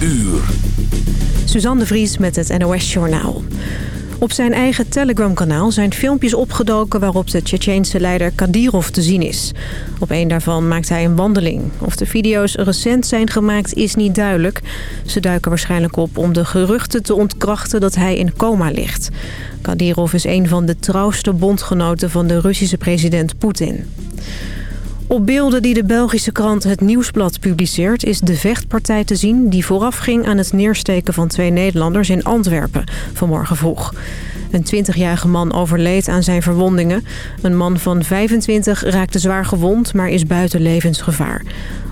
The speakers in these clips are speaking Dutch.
uur. Suzanne de Vries met het NOS Journaal. Op zijn eigen Telegram-kanaal zijn filmpjes opgedoken... waarop de Tsjetsjeense leider Kadyrov te zien is. Op een daarvan maakt hij een wandeling. Of de video's recent zijn gemaakt is niet duidelijk. Ze duiken waarschijnlijk op om de geruchten te ontkrachten... dat hij in coma ligt. Kadyrov is een van de trouwste bondgenoten van de Russische president Poetin. Op beelden die de Belgische krant Het Nieuwsblad publiceert... is de vechtpartij te zien die voorafging aan het neersteken van twee Nederlanders in Antwerpen vanmorgen vroeg. Een 20-jarige man overleed aan zijn verwondingen. Een man van 25 raakte zwaar gewond, maar is buiten levensgevaar.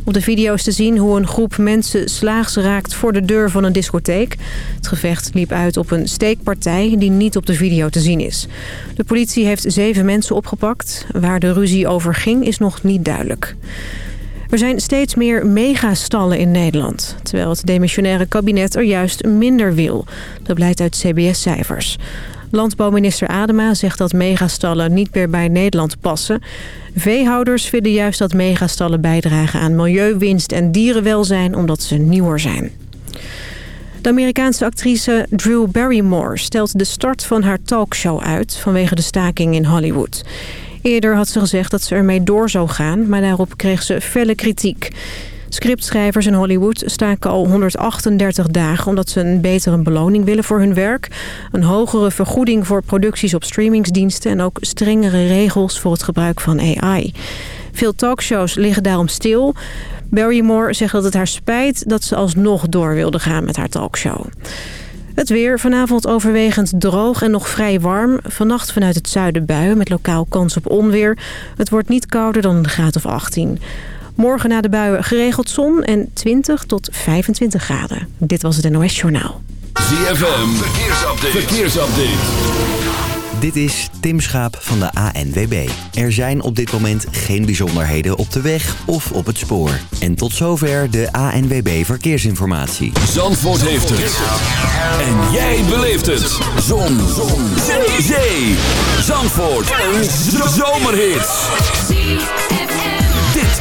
Op de video's te zien hoe een groep mensen slaags raakt voor de deur van een discotheek. Het gevecht liep uit op een steekpartij die niet op de video te zien is. De politie heeft zeven mensen opgepakt. Waar de ruzie over ging is nog niet duidelijk. Er zijn steeds meer megastallen in Nederland. Terwijl het demissionaire kabinet er juist minder wil. Dat blijkt uit CBS-cijfers. Landbouwminister Adema zegt dat megastallen niet meer bij Nederland passen. Veehouders vinden juist dat megastallen bijdragen aan milieuwinst en dierenwelzijn omdat ze nieuwer zijn. De Amerikaanse actrice Drew Barrymore stelt de start van haar talkshow uit vanwege de staking in Hollywood. Eerder had ze gezegd dat ze ermee door zou gaan, maar daarop kreeg ze felle kritiek. Scriptschrijvers in Hollywood staken al 138 dagen... omdat ze een betere beloning willen voor hun werk. Een hogere vergoeding voor producties op streamingsdiensten... en ook strengere regels voor het gebruik van AI. Veel talkshows liggen daarom stil. Barrymore zegt dat het haar spijt dat ze alsnog door wilde gaan met haar talkshow. Het weer vanavond overwegend droog en nog vrij warm. Vannacht vanuit het zuiden buien met lokaal kans op onweer. Het wordt niet kouder dan een graad of 18. Morgen na de buien geregeld zon en 20 tot 25 graden. Dit was het NOS Journaal. ZFM, verkeersupdate. verkeersupdate. Dit is Tim Schaap van de ANWB. Er zijn op dit moment geen bijzonderheden op de weg of op het spoor. En tot zover de ANWB Verkeersinformatie. Zandvoort heeft het. En jij beleeft het. Zon. Zon. Zee. Zee. Zandvoort. Een zomerhit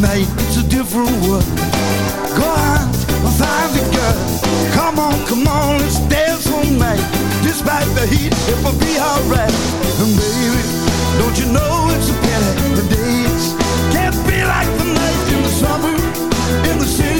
Night, it's a different world. Go on, find a girl. Come on, come on, let's dance all night. Despite the heat, it will be alright. And baby, don't you know it's a pity The days can't be like the night in the summer In the city,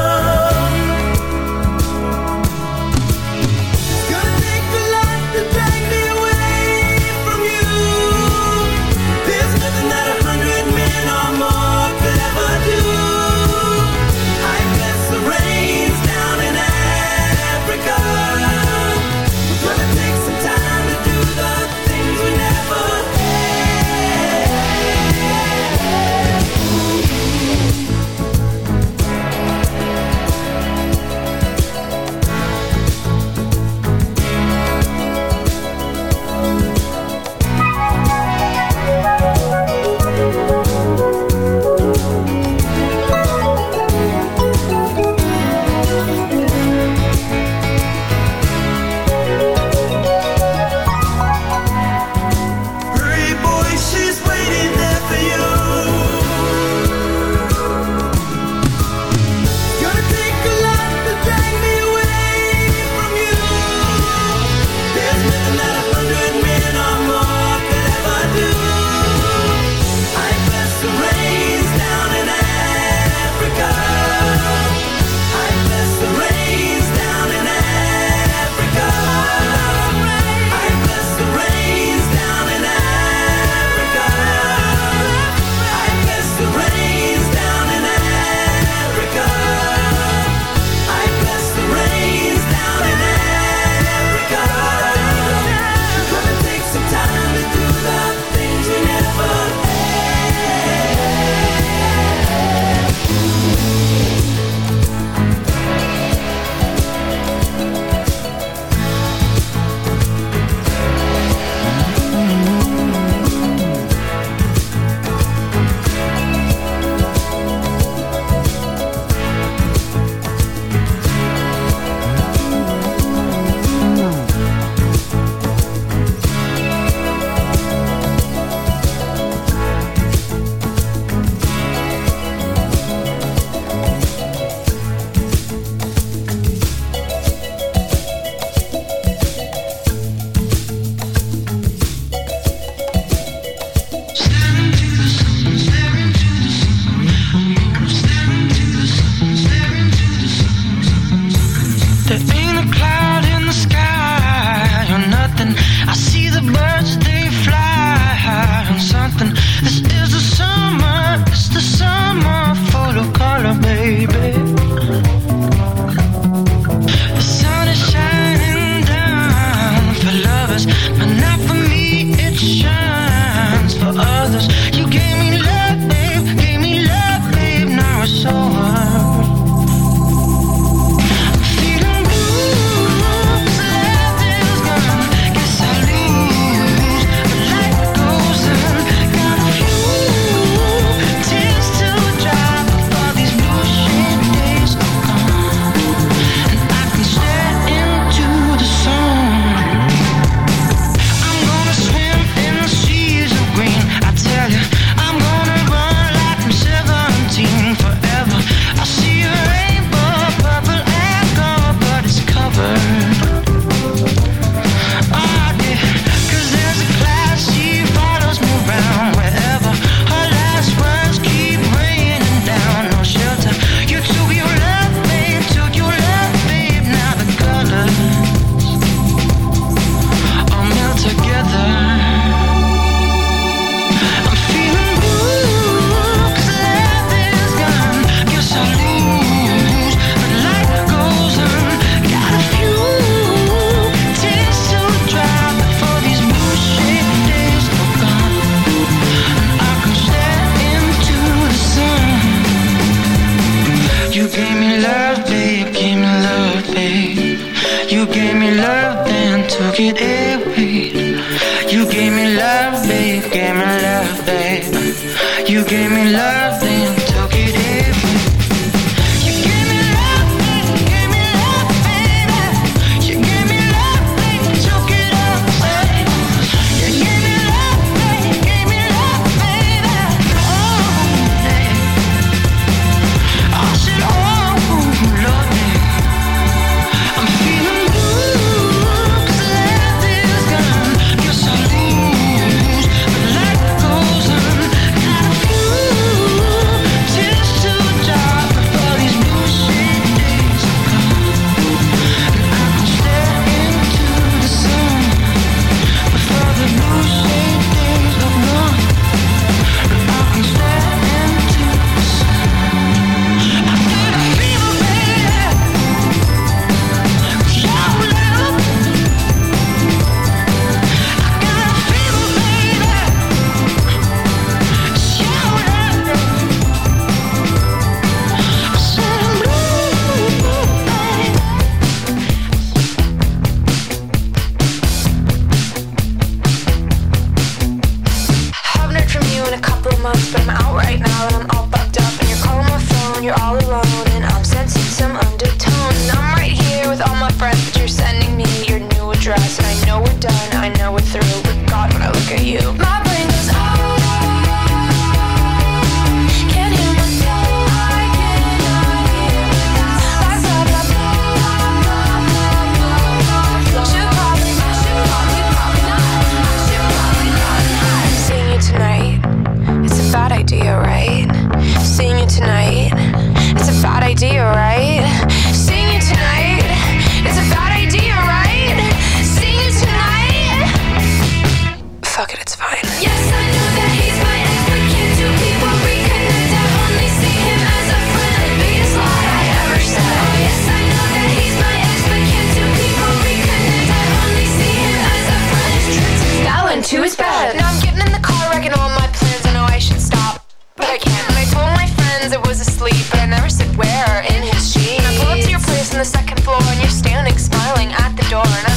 Door.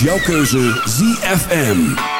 Jouw keuze ZFM.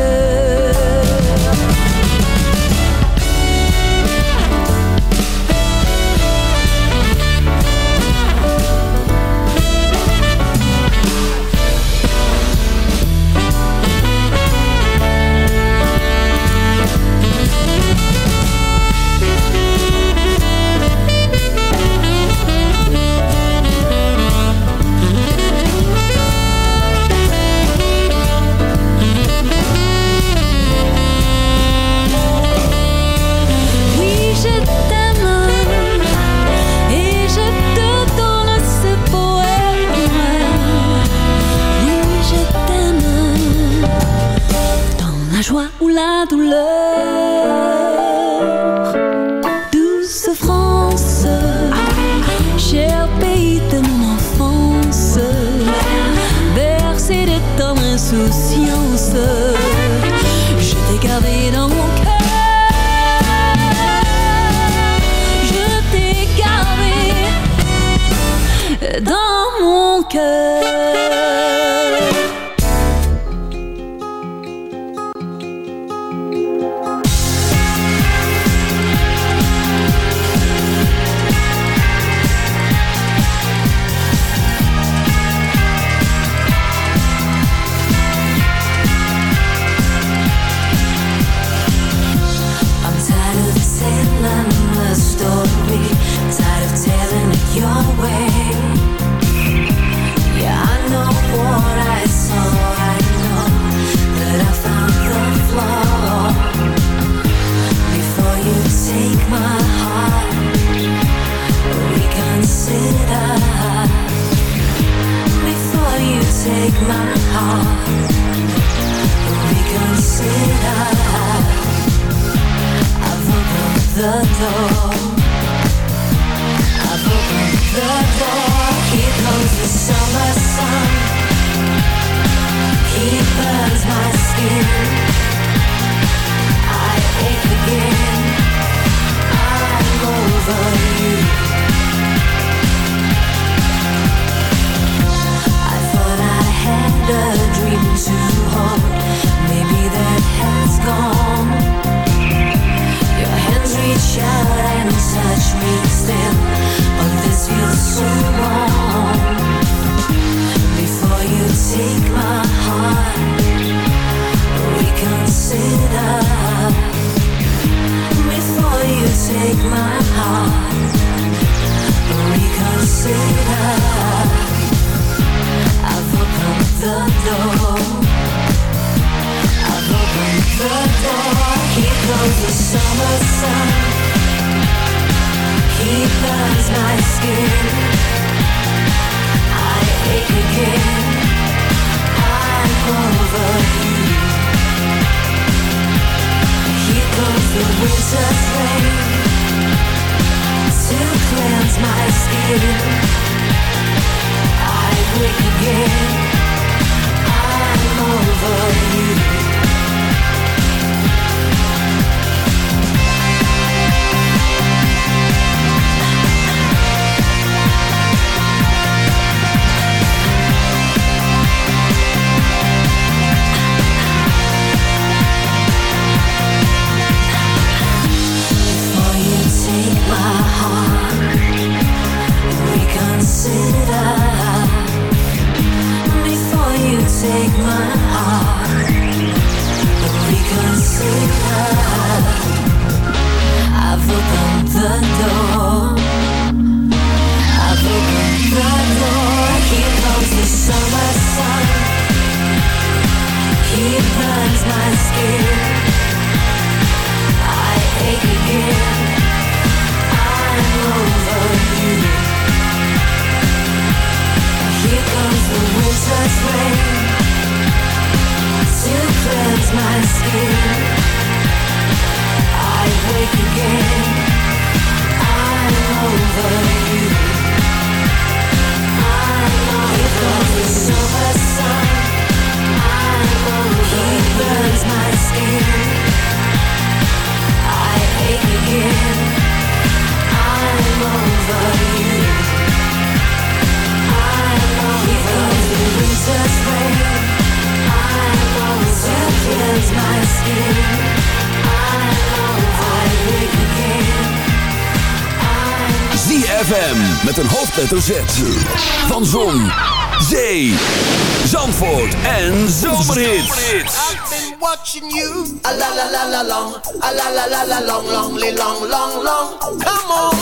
met een hoofdletter Z. Van Zon, Zee, Zandvoort en Zomerhits. I've been watching you. A la la la la long. A la la la la long, long, long, long, long. Come on.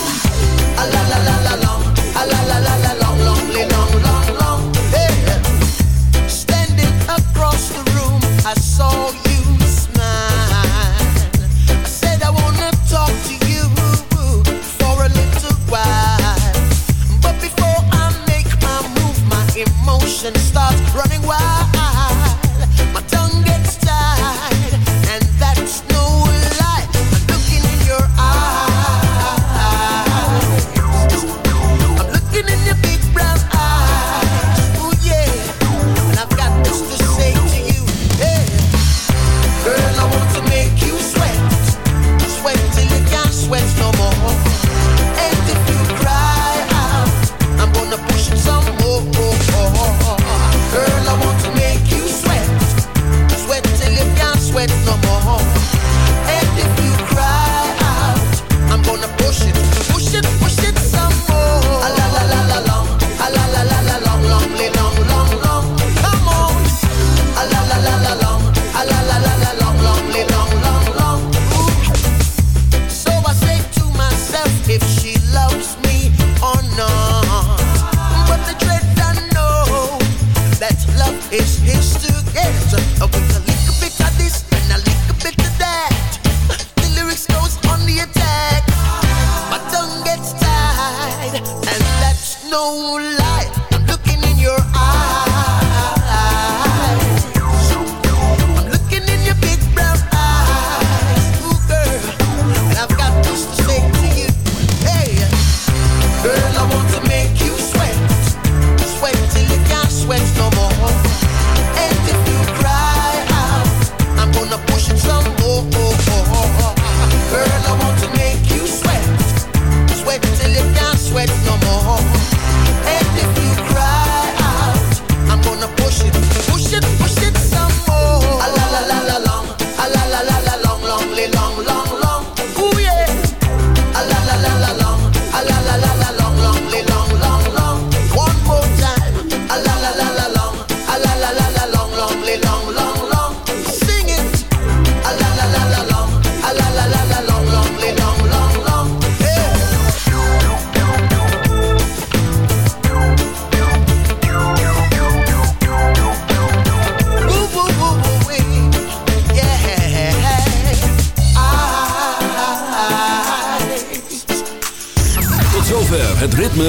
A la la la la long. A la la la la long, long, long, long, long. Hey. Standing across the room, I saw you. emotion starts running wild.